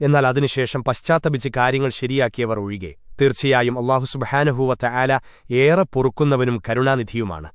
എന്നാൽ അതിനുശേഷം പശ്ചാത്തപിച്ച് കാര്യങ്ങൾ ശരിയാക്കിയവർ ഒഴികെ. തീർച്ചയായും അള്ളാഹു സുബഹാനഹൂവത്ത ആല ഏറെ പൊറുക്കുന്നവനും കരുണാനിധിയുമാണ്.